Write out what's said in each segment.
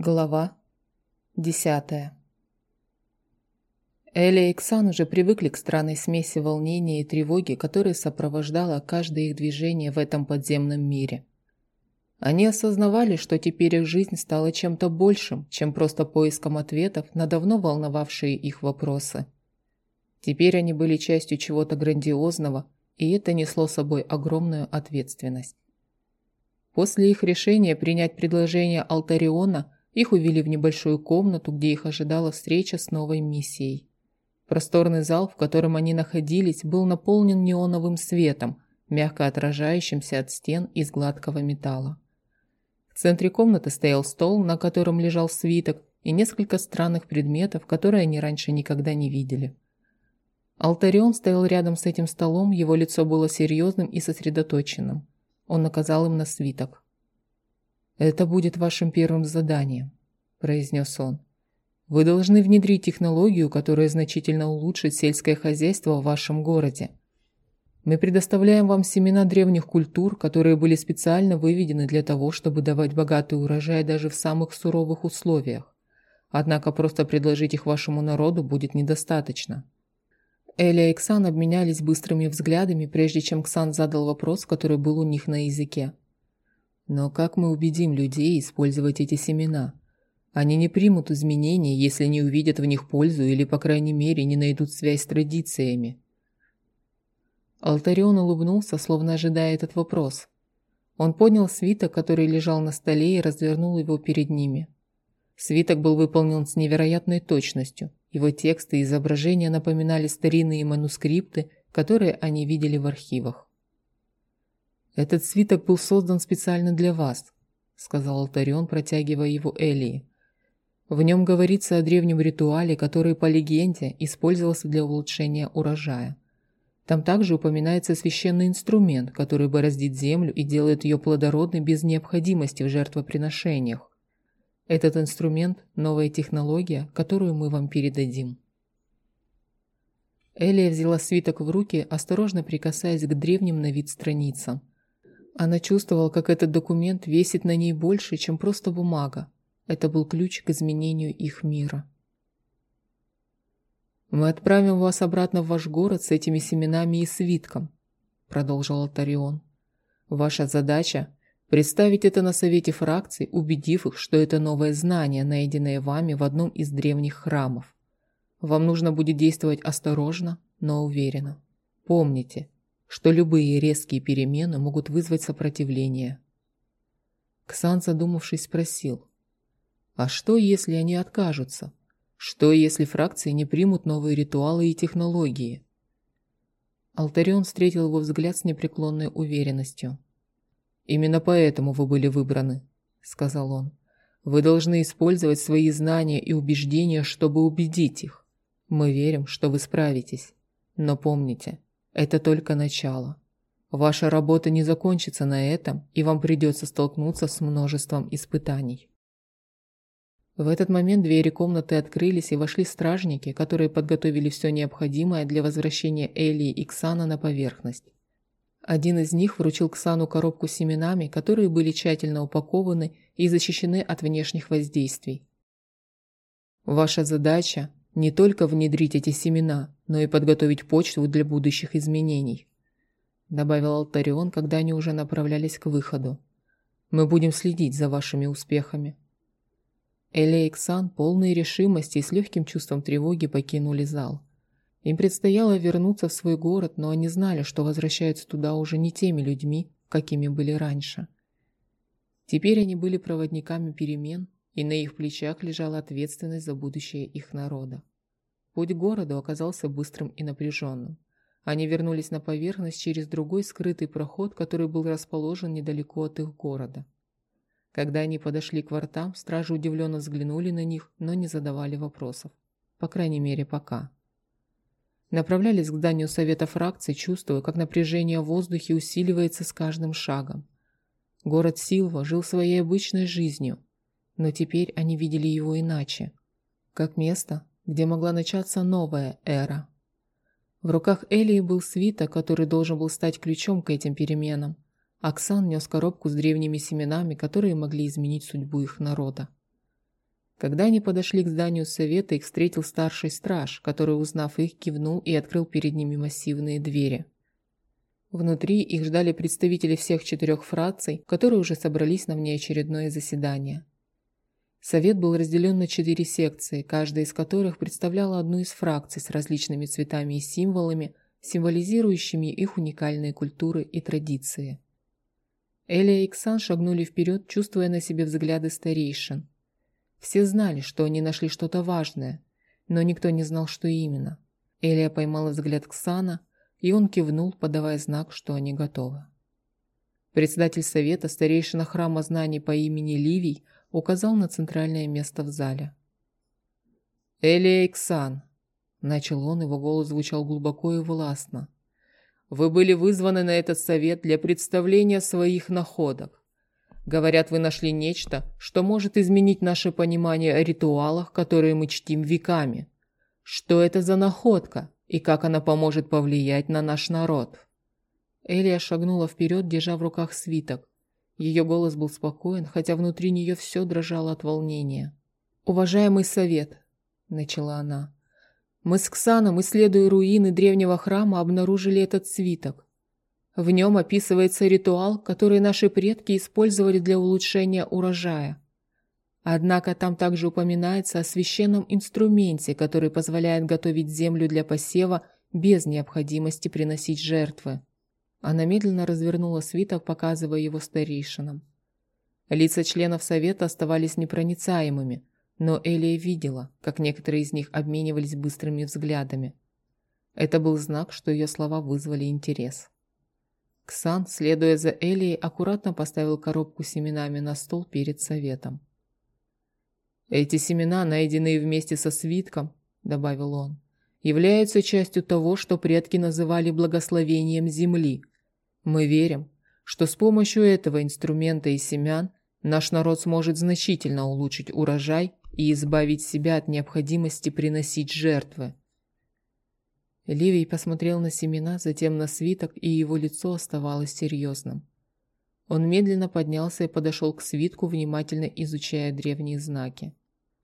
Глава десятая Эля и Ксан уже привыкли к странной смеси волнения и тревоги, которая сопровождала каждое их движение в этом подземном мире. Они осознавали, что теперь их жизнь стала чем-то большим, чем просто поиском ответов на давно волновавшие их вопросы. Теперь они были частью чего-то грандиозного, и это несло собой огромную ответственность. После их решения принять предложение Алтариона – их увели в небольшую комнату, где их ожидала встреча с новой миссией. Просторный зал, в котором они находились, был наполнен неоновым светом, мягко отражающимся от стен из гладкого металла. В центре комнаты стоял стол, на котором лежал свиток, и несколько странных предметов, которые они раньше никогда не видели. Алтарион стоял рядом с этим столом, его лицо было серьезным и сосредоточенным. Он наказал им на свиток. «Это будет вашим первым заданием», – произнес он. «Вы должны внедрить технологию, которая значительно улучшит сельское хозяйство в вашем городе. Мы предоставляем вам семена древних культур, которые были специально выведены для того, чтобы давать богатый урожай даже в самых суровых условиях. Однако просто предложить их вашему народу будет недостаточно». Эля и Ксан обменялись быстрыми взглядами, прежде чем Ксан задал вопрос, который был у них на языке. Но как мы убедим людей использовать эти семена? Они не примут изменения, если не увидят в них пользу или, по крайней мере, не найдут связь с традициями. Алтарион улыбнулся, словно ожидая этот вопрос. Он поднял свиток, который лежал на столе, и развернул его перед ними. Свиток был выполнен с невероятной точностью. Его тексты и изображения напоминали старинные манускрипты, которые они видели в архивах. «Этот свиток был создан специально для вас», — сказал Алтарион, протягивая его Элии. В нем говорится о древнем ритуале, который, по легенде, использовался для улучшения урожая. Там также упоминается священный инструмент, который бороздит землю и делает ее плодородной без необходимости в жертвоприношениях. Этот инструмент – новая технология, которую мы вам передадим. Элия взяла свиток в руки, осторожно прикасаясь к древним на вид страницам. Она чувствовала, как этот документ весит на ней больше, чем просто бумага. Это был ключ к изменению их мира. «Мы отправим вас обратно в ваш город с этими семенами и свитком», – продолжил Алтарион. «Ваша задача – представить это на совете фракций, убедив их, что это новое знание, найденное вами в одном из древних храмов. Вам нужно будет действовать осторожно, но уверенно. Помните – что любые резкие перемены могут вызвать сопротивление. Ксан, задумавшись, спросил, «А что, если они откажутся? Что, если фракции не примут новые ритуалы и технологии?» Алтарион встретил его взгляд с непреклонной уверенностью. «Именно поэтому вы были выбраны», — сказал он. «Вы должны использовать свои знания и убеждения, чтобы убедить их. Мы верим, что вы справитесь. Но помните, это только начало. Ваша работа не закончится на этом, и вам придется столкнуться с множеством испытаний. В этот момент двери комнаты открылись, и вошли стражники, которые подготовили все необходимое для возвращения Элии и Ксана на поверхность. Один из них вручил Ксану коробку с семенами, которые были тщательно упакованы и защищены от внешних воздействий. Ваша задача не только внедрить эти семена, но и подготовить почву для будущих изменений», добавил Алтарион, когда они уже направлялись к выходу. «Мы будем следить за вашими успехами». Эля и Ксан, полные решимости и с легким чувством тревоги, покинули зал. Им предстояло вернуться в свой город, но они знали, что возвращаются туда уже не теми людьми, какими были раньше. Теперь они были проводниками перемен, и на их плечах лежала ответственность за будущее их народа. Путь к городу оказался быстрым и напряженным. Они вернулись на поверхность через другой скрытый проход, который был расположен недалеко от их города. Когда они подошли к воротам, стражи удивленно взглянули на них, но не задавали вопросов. По крайней мере, пока. Направлялись к зданию Совета фракций, чувствуя, как напряжение в воздухе усиливается с каждым шагом. Город Силва жил своей обычной жизнью, но теперь они видели его иначе. Как место, где могла начаться новая эра. В руках Элии был свиток, который должен был стать ключом к этим переменам. Оксан нес коробку с древними семенами, которые могли изменить судьбу их народа. Когда они подошли к зданию совета, их встретил старший страж, который, узнав их, кивнул и открыл перед ними массивные двери. Внутри их ждали представители всех четырех фракций, которые уже собрались на внеочередное заседание. Совет был разделен на четыре секции, каждая из которых представляла одну из фракций с различными цветами и символами, символизирующими их уникальные культуры и традиции. Эля и Иксан шагнули вперед, чувствуя на себе взгляды старейшин. Все знали, что они нашли что-то важное, но никто не знал, что именно. Элия поймала взгляд Ксана, и он кивнул, подавая знак, что они готовы. Председатель совета, старейшина храма знаний по имени Ливий, указал на центральное место в зале. «Элия Иксан», – начал он, его голос звучал глубоко и властно. «Вы были вызваны на этот совет для представления своих находок. Говорят, вы нашли нечто, что может изменить наше понимание о ритуалах, которые мы чтим веками. Что это за находка и как она поможет повлиять на наш народ?» Элия шагнула вперед, держа в руках свиток. Ее голос был спокоен, хотя внутри нее все дрожало от волнения. «Уважаемый совет», – начала она, – «мы с Ксаном, исследуя руины древнего храма, обнаружили этот свиток. В нем описывается ритуал, который наши предки использовали для улучшения урожая. Однако там также упоминается о священном инструменте, который позволяет готовить землю для посева без необходимости приносить жертвы. Она медленно развернула свиток, показывая его старейшинам. Лица членов совета оставались непроницаемыми, но Элия видела, как некоторые из них обменивались быстрыми взглядами. Это был знак, что ее слова вызвали интерес. Ксан, следуя за Элией, аккуратно поставил коробку с семенами на стол перед советом. «Эти семена, найденные вместе со свитком», — добавил он, — «являются частью того, что предки называли благословением земли. Мы верим, что с помощью этого инструмента и семян наш народ сможет значительно улучшить урожай и избавить себя от необходимости приносить жертвы. Ливий посмотрел на семена, затем на свиток, и его лицо оставалось серьезным. Он медленно поднялся и подошел к свитку, внимательно изучая древние знаки.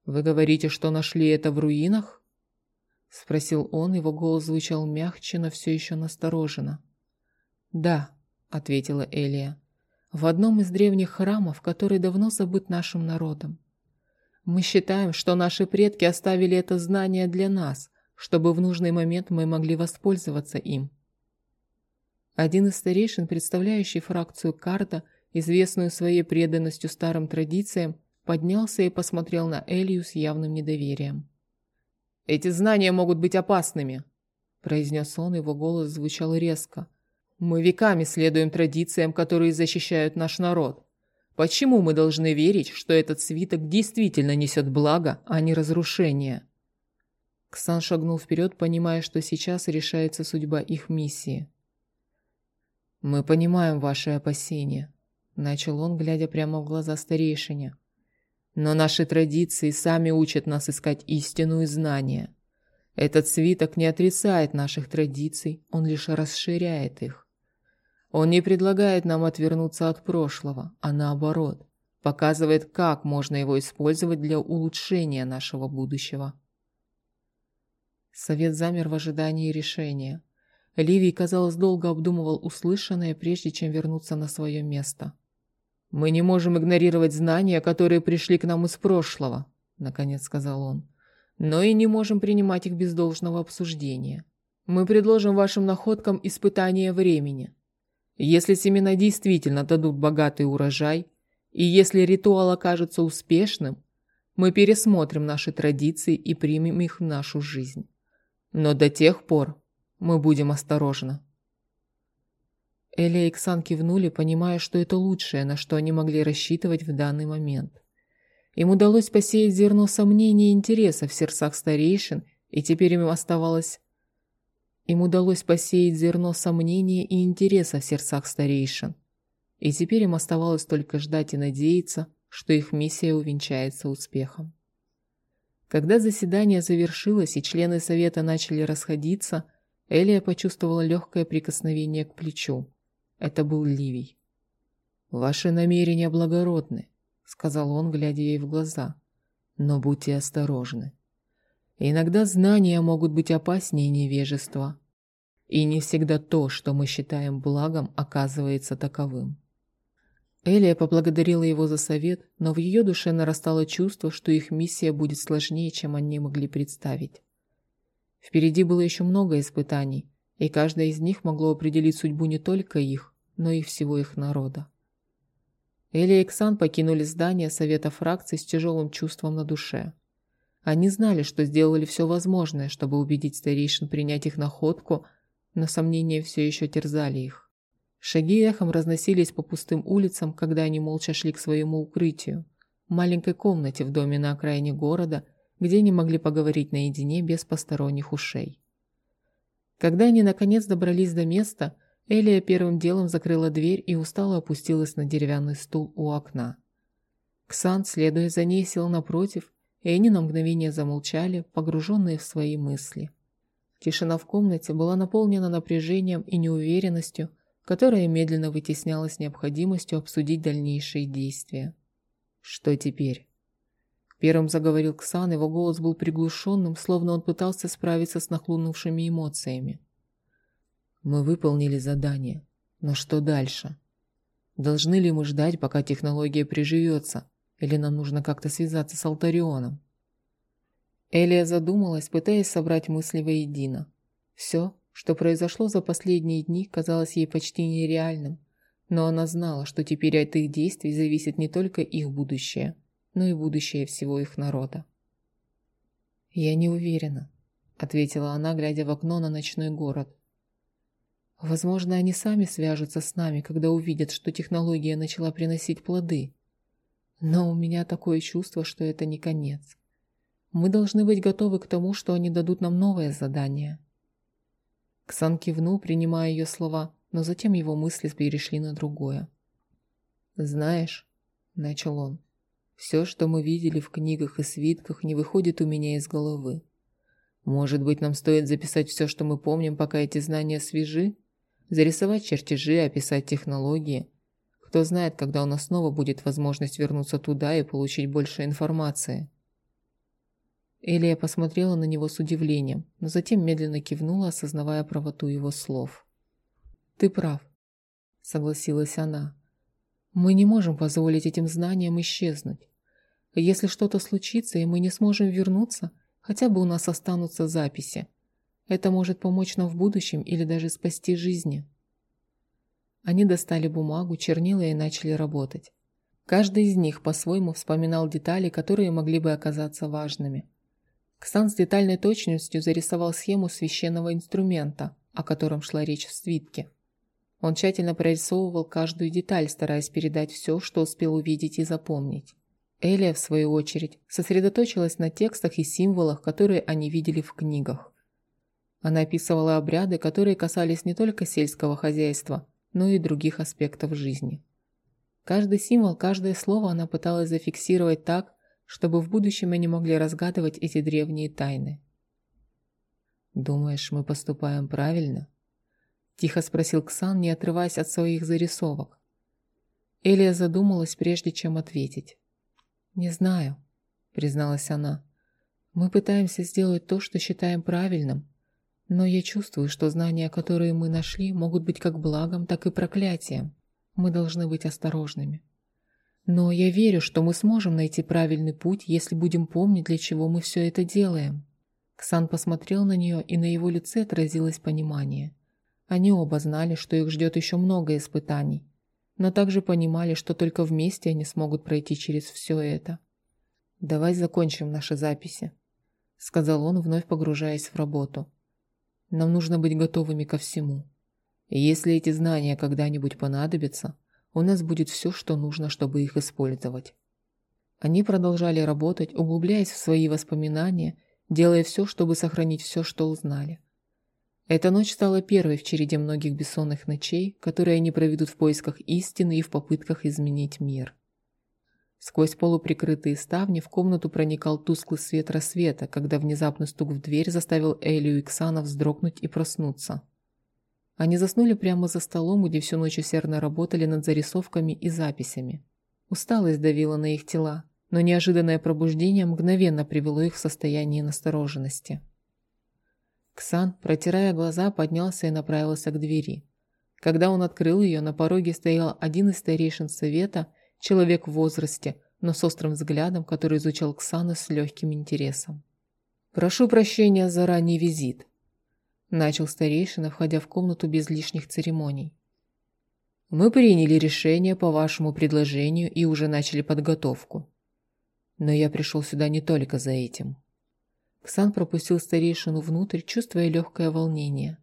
«Вы говорите, что нашли это в руинах?» Спросил он, его голос звучал мягче, но все еще настороженно. «Да», — ответила Элия, — «в одном из древних храмов, который давно забыт нашим народом. Мы считаем, что наши предки оставили это знание для нас, чтобы в нужный момент мы могли воспользоваться им. Один из старейшин, представляющий фракцию Карта, известную своей преданностью старым традициям, поднялся и посмотрел на Элию с явным недоверием. «Эти знания могут быть опасными», – произнес он, его голос звучал резко. «Мы веками следуем традициям, которые защищают наш народ. Почему мы должны верить, что этот свиток действительно несет благо, а не разрушение?» Ксан шагнул вперед, понимая, что сейчас решается судьба их миссии. «Мы понимаем ваши опасения», – начал он, глядя прямо в глаза старейшине. «Но наши традиции сами учат нас искать истину и знания. Этот свиток не отрицает наших традиций, он лишь расширяет их. Он не предлагает нам отвернуться от прошлого, а наоборот, показывает, как можно его использовать для улучшения нашего будущего». Совет замер в ожидании решения. Ливий, казалось, долго обдумывал услышанное, прежде чем вернуться на свое место. «Мы не можем игнорировать знания, которые пришли к нам из прошлого», — наконец сказал он. «Но и не можем принимать их без должного обсуждения. Мы предложим вашим находкам испытание времени. Если семена действительно дадут богатый урожай, и если ритуал окажется успешным, мы пересмотрим наши традиции и примем их в нашу жизнь. Но до тех пор мы будем осторожны. Эля и Ксан кивнули, понимая, что это лучшее, на что они могли рассчитывать в данный момент. Им удалось посеять зерно сомнений и интереса в сердцах старейшин, и теперь им оставалось... Им удалось посеять зерно сомнения и интереса в сердцах старейшин. И теперь им оставалось только ждать и надеяться, что их миссия увенчается успехом. Когда заседание завершилось и члены совета начали расходиться, Элия почувствовала легкое прикосновение к плечу. Это был Ливий. «Ваши намерения благородны», — сказал он, глядя ей в глаза. Но будьте осторожны. Иногда знания могут быть опаснее невежества. И не всегда то, что мы считаем благом, оказывается таковым. Элия поблагодарила его за совет, но в ее душе нарастало чувство, что их миссия будет сложнее, чем они могли представить. Впереди было еще много испытаний, и каждое из них могло определить судьбу не только их, но и всего их народа. Элия и Ксан покинули здание Совета фракций с тяжелым чувством на душе. Они знали, что сделали все возможное, чтобы убедить старейшин принять их находку, но сомнения все еще терзали их. Шаги эхом разносились по пустым улицам, когда они молча шли к своему укрытию, маленькой комнате в доме на окраине города, где они могли поговорить наедине без посторонних ушей. Когда они наконец добрались до места, Элия первым делом закрыла дверь и устало опустилась на деревянный стул у окна. Ксан, следуя за ней, сел напротив, и они на мгновение замолчали, погруженные в свои мысли. Тишина в комнате была наполнена напряжением и неуверенностью, которая медленно вытеснялась необходимостью обсудить дальнейшие действия. «Что теперь?» Первым заговорил Ксан, его голос был приглушенным, словно он пытался справиться с нахлынувшими эмоциями. «Мы выполнили задание, но что дальше? Должны ли мы ждать, пока технология приживется, или нам нужно как-то связаться с Алтарионом?» Элия задумалась, пытаясь собрать мысли воедино. Все, что произошло за последние дни, казалось ей почти нереальным, но она знала, что теперь от их действий зависит не только их будущее, но и будущее всего их народа. «Я не уверена», — ответила она, глядя в окно на ночной город. «Возможно, они сами свяжутся с нами, когда увидят, что технология начала приносить плоды. Но у меня такое чувство, что это не конец. Мы должны быть готовы к тому, что они дадут нам новое задание. Ксан кивнул, принимая ее слова, но затем его мысли перешли на другое. «Знаешь», — начал он, — «все, что мы видели в книгах и свитках, не выходит у меня из головы. Может быть, нам стоит записать все, что мы помним, пока эти знания свежи? Зарисовать чертежи, описать технологии. Кто знает, когда у нас снова будет возможность вернуться туда и получить больше информации». Элия посмотрела на него с удивлением, но затем медленно кивнула, осознавая правоту его слов. «Ты прав», — согласилась она. «Мы не можем позволить этим знаниям исчезнуть. Если что-то случится, и мы не сможем вернуться, хотя бы у нас останутся записи. Это может помочь нам в будущем или даже спасти жизни». Они достали бумагу, чернила и начали работать. Каждый из них по-своему вспоминал детали, которые могли бы оказаться важными – Ксан с детальной точностью зарисовал схему священного инструмента, о котором шла речь в свитке. Он тщательно прорисовывал каждую деталь, стараясь передать все, что успел увидеть и запомнить. Элия, в свою очередь, сосредоточилась на текстах и символах, которые они видели в книгах. Она описывала обряды, которые касались не только сельского хозяйства, но и других аспектов жизни. Каждый символ, каждое слово она пыталась зафиксировать так, чтобы в будущем они могли разгадывать эти древние тайны. «Думаешь, мы поступаем правильно?» Тихо спросил Ксан, не отрываясь от своих зарисовок. Элия задумалась, прежде чем ответить. «Не знаю», — призналась она. «Мы пытаемся сделать то, что считаем правильным, но я чувствую, что знания, которые мы нашли, могут быть как благом, так и проклятием. Мы должны быть осторожными». Но я верю, что мы сможем найти правильный путь, если будем помнить, для чего мы все это делаем. Ксан посмотрел на нее, и на его лице отразилось понимание. Они оба знали, что их ждет еще много испытаний, но также понимали, что только вместе они смогут пройти через все это. «Давай закончим наши записи», — сказал он, вновь погружаясь в работу. «Нам нужно быть готовыми ко всему. И если эти знания когда-нибудь понадобятся, у нас будет все, что нужно, чтобы их использовать. Они продолжали работать, углубляясь в свои воспоминания, делая все, чтобы сохранить все, что узнали. Эта ночь стала первой в череде многих бессонных ночей, которые они проведут в поисках истины и в попытках изменить мир. Сквозь полуприкрытые ставни в комнату проникал тусклый свет рассвета, когда внезапный стук в дверь заставил Элию и Ксана вздрогнуть и проснуться. Они заснули прямо за столом, где всю ночь усердно работали над зарисовками и записями. Усталость давила на их тела, но неожиданное пробуждение мгновенно привело их в состояние настороженности. Ксан, протирая глаза, поднялся и направился к двери. Когда он открыл ее, на пороге стоял один из старейшин совета, человек в возрасте, но с острым взглядом, который изучал Ксана с легким интересом. «Прошу прощения за ранний визит», – начал старейшина, входя в комнату без лишних церемоний. «Мы приняли решение по вашему предложению и уже начали подготовку. Но я пришел сюда не только за этим». Ксан пропустил старейшину внутрь, чувствуя легкое волнение.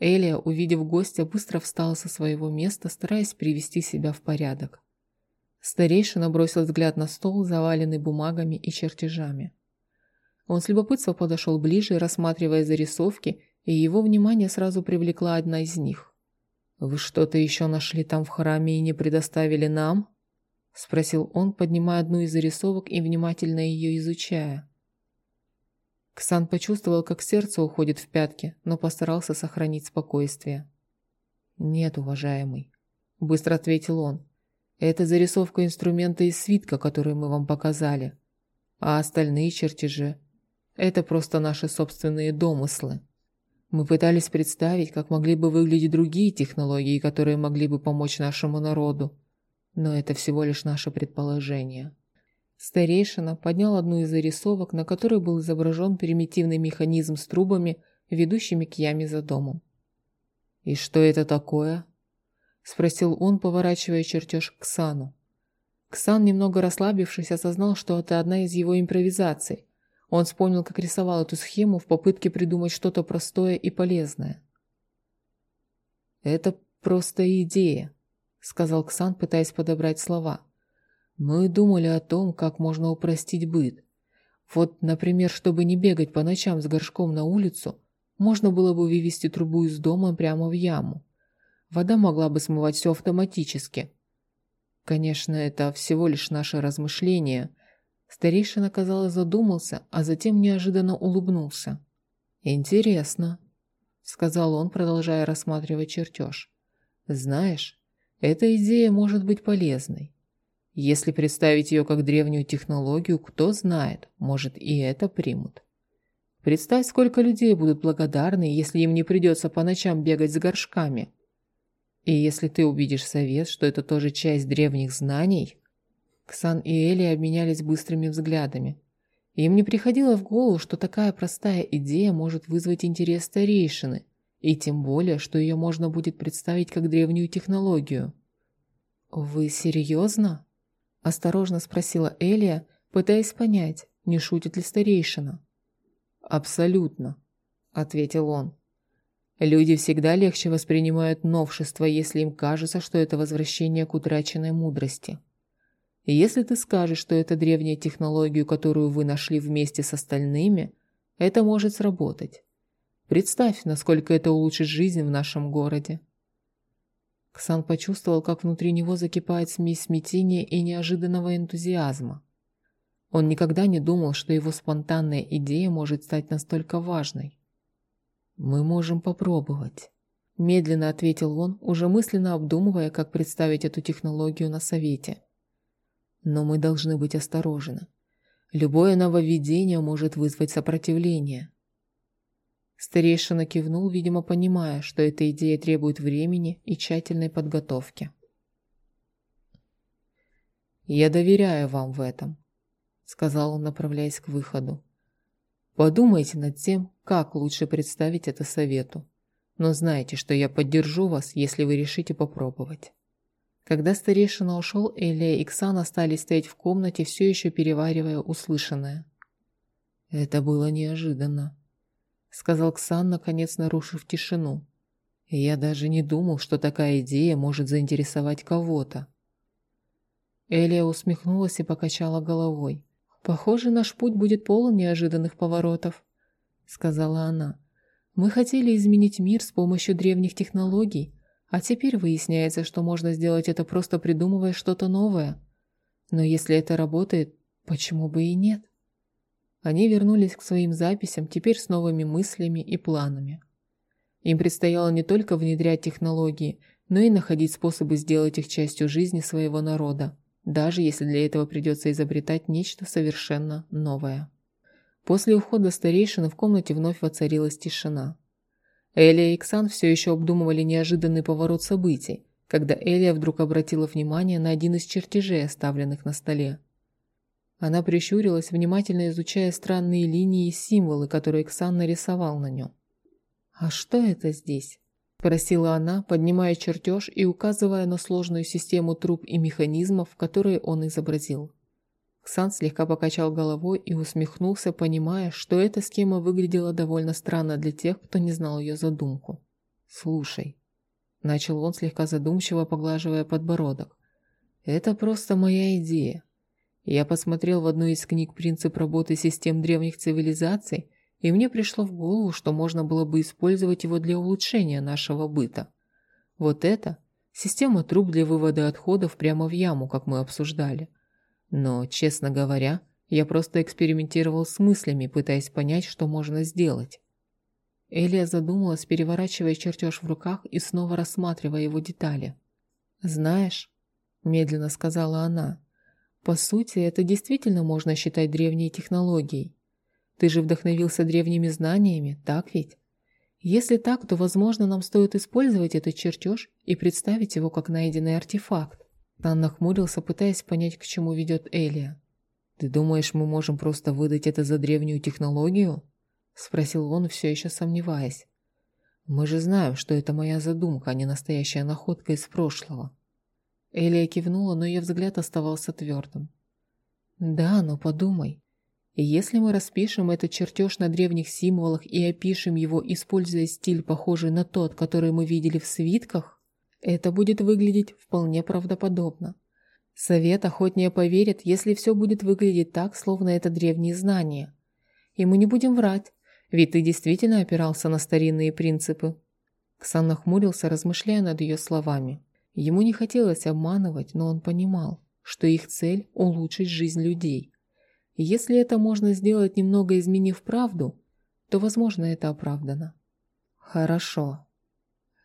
Элия, увидев гостя, быстро встала со своего места, стараясь привести себя в порядок. Старейшина бросил взгляд на стол, заваленный бумагами и чертежами. Он с любопытством подошел ближе, рассматривая зарисовки, и его внимание сразу привлекла одна из них. «Вы что-то еще нашли там в храме и не предоставили нам?» – спросил он, поднимая одну из зарисовок и внимательно ее изучая. Ксан почувствовал, как сердце уходит в пятки, но постарался сохранить спокойствие. «Нет, уважаемый», – быстро ответил он. «Это зарисовка инструмента из свитка, который мы вам показали. А остальные чертежи – это просто наши собственные домыслы. Мы пытались представить, как могли бы выглядеть другие технологии, которые могли бы помочь нашему народу. Но это всего лишь наше предположение». Старейшина поднял одну из зарисовок, на которой был изображен примитивный механизм с трубами, ведущими к яме за домом. «И что это такое?» – спросил он, поворачивая чертеж к Ксану. Ксан, немного расслабившись, осознал, что это одна из его импровизаций. Он вспомнил, как рисовал эту схему в попытке придумать что-то простое и полезное. «Это просто идея», – сказал Ксан, пытаясь подобрать слова. Мы думали о том, как можно упростить быт. Вот, например, чтобы не бегать по ночам с горшком на улицу, можно было бы вывести трубу из дома прямо в яму. Вода могла бы смывать все автоматически. Конечно, это всего лишь наше размышление. Старейшина, казалось, задумался, а затем неожиданно улыбнулся. «Интересно», — сказал он, продолжая рассматривать чертеж. «Знаешь, эта идея может быть полезной. Если представить ее как древнюю технологию, кто знает, может и это примут. Представь, сколько людей будут благодарны, если им не придется по ночам бегать с горшками. И если ты убедишь совет, что это тоже часть древних знаний... Ксан и Эли обменялись быстрыми взглядами. Им не приходило в голову, что такая простая идея может вызвать интерес старейшины, и тем более, что ее можно будет представить как древнюю технологию. «Вы серьезно?» Осторожно спросила Элия, пытаясь понять, не шутит ли старейшина. «Абсолютно», — ответил он. «Люди всегда легче воспринимают новшество, если им кажется, что это возвращение к утраченной мудрости. если ты скажешь, что это древняя технология, которую вы нашли вместе с остальными, это может сработать. Представь, насколько это улучшит жизнь в нашем городе». Ксан почувствовал, как внутри него закипает смесь смятения и неожиданного энтузиазма. Он никогда не думал, что его спонтанная идея может стать настолько важной. «Мы можем попробовать», – медленно ответил он, уже мысленно обдумывая, как представить эту технологию на совете. «Но мы должны быть осторожны. Любое нововведение может вызвать сопротивление. Старейшина кивнул, видимо, понимая, что эта идея требует времени и тщательной подготовки. «Я доверяю вам в этом», — сказал он, направляясь к выходу. «Подумайте над тем, как лучше представить это совету. Но знайте, что я поддержу вас, если вы решите попробовать». Когда старейшина ушел, Элия и Ксан остались стоять в комнате, все еще переваривая услышанное. Это было неожиданно сказал Ксан, наконец нарушив тишину. Я даже не думал, что такая идея может заинтересовать кого-то. Элия усмехнулась и покачала головой. «Похоже, наш путь будет полон неожиданных поворотов», — сказала она. «Мы хотели изменить мир с помощью древних технологий, а теперь выясняется, что можно сделать это просто придумывая что-то новое. Но если это работает, почему бы и нет?» Они вернулись к своим записям, теперь с новыми мыслями и планами. Им предстояло не только внедрять технологии, но и находить способы сделать их частью жизни своего народа. Даже если для этого придется изобретать нечто совершенно новое. После ухода старейшины в комнате вновь воцарилась тишина. Элия и Иксан все еще обдумывали неожиданный поворот событий, когда Элия вдруг обратила внимание на один из чертежей, оставленных на столе. Она прищурилась, внимательно изучая странные линии и символы, которые Иксан нарисовал на нем. «А что это здесь?» – просила она, поднимая чертеж и указывая на сложную систему труб и механизмов, которые он изобразил. Ксан слегка покачал головой и усмехнулся, понимая, что эта схема выглядела довольно странно для тех, кто не знал ее задумку. «Слушай», – начал он, слегка задумчиво поглаживая подбородок, – «это просто моя идея. Я посмотрел в одной из книг принцип работы систем древних цивилизаций, и мне пришло в голову, что можно было бы использовать его для улучшения нашего быта. Вот это – система труб для вывода отходов прямо в яму, как мы обсуждали – но, честно говоря, я просто экспериментировал с мыслями, пытаясь понять, что можно сделать. Элия задумалась, переворачивая чертеж в руках и снова рассматривая его детали. «Знаешь», – медленно сказала она, – «по сути, это действительно можно считать древней технологией. Ты же вдохновился древними знаниями, так ведь? Если так, то, возможно, нам стоит использовать этот чертеж и представить его как найденный артефакт. Тан нахмурился, пытаясь понять, к чему ведет Элия. «Ты думаешь, мы можем просто выдать это за древнюю технологию?» Спросил он, все еще сомневаясь. «Мы же знаем, что это моя задумка, а не настоящая находка из прошлого». Элия кивнула, но ее взгляд оставался твердым. «Да, но подумай. Если мы распишем этот чертеж на древних символах и опишем его, используя стиль, похожий на тот, который мы видели в свитках, это будет выглядеть вполне правдоподобно. Совет охотнее поверит, если все будет выглядеть так, словно это древние знания. И мы не будем врать, ведь ты действительно опирался на старинные принципы. Ксан нахмурился, размышляя над ее словами. Ему не хотелось обманывать, но он понимал, что их цель – улучшить жизнь людей. Если это можно сделать, немного изменив правду, то, возможно, это оправдано. «Хорошо»,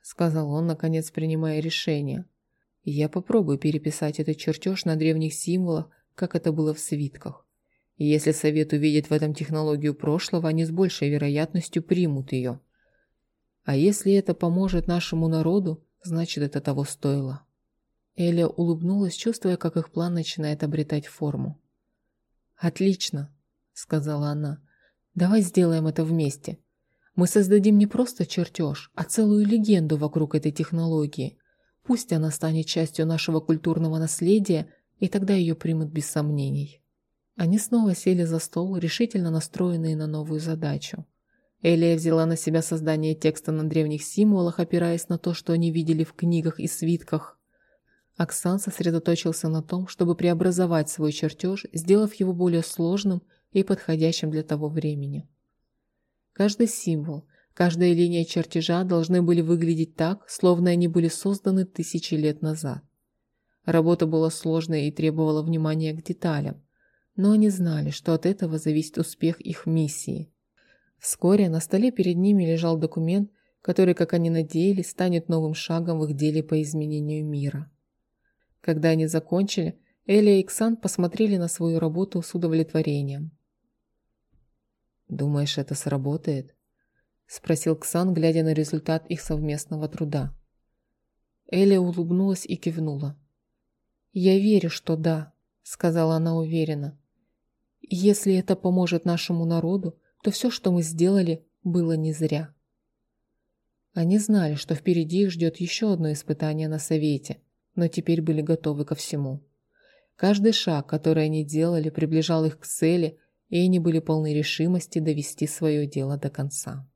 сказал он, наконец принимая решение. Я попробую переписать этот чертеж на древних символах, как это было в свитках. Если совет увидит в этом технологию прошлого, они с большей вероятностью примут ее. А если это поможет нашему народу, значит это того стоило. Эля улыбнулась, чувствуя, как их план начинает обретать форму. «Отлично», — сказала она. «Давай сделаем это вместе. Мы создадим не просто чертеж, а целую легенду вокруг этой технологии. Пусть она станет частью нашего культурного наследия, и тогда ее примут без сомнений. Они снова сели за стол, решительно настроенные на новую задачу. Элия взяла на себя создание текста на древних символах, опираясь на то, что они видели в книгах и свитках. Оксан сосредоточился на том, чтобы преобразовать свой чертеж, сделав его более сложным и подходящим для того времени. Каждый символ, каждая линия чертежа должны были выглядеть так, словно они были созданы тысячи лет назад. Работа была сложная и требовала внимания к деталям, но они знали, что от этого зависит успех их миссии. Вскоре на столе перед ними лежал документ, который, как они надеялись, станет новым шагом в их деле по изменению мира. Когда они закончили, Эля и Ксан посмотрели на свою работу с удовлетворением. «Думаешь, это сработает?» – спросил Ксан, глядя на результат их совместного труда. Эля улыбнулась и кивнула. «Я верю, что да», – сказала она уверенно. «Если это поможет нашему народу, то все, что мы сделали, было не зря». Они знали, что впереди их ждет еще одно испытание на Совете, но теперь были готовы ко всему. Каждый шаг, который они делали, приближал их к цели – и они были полны решимости довести свое дело до конца.